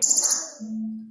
しま。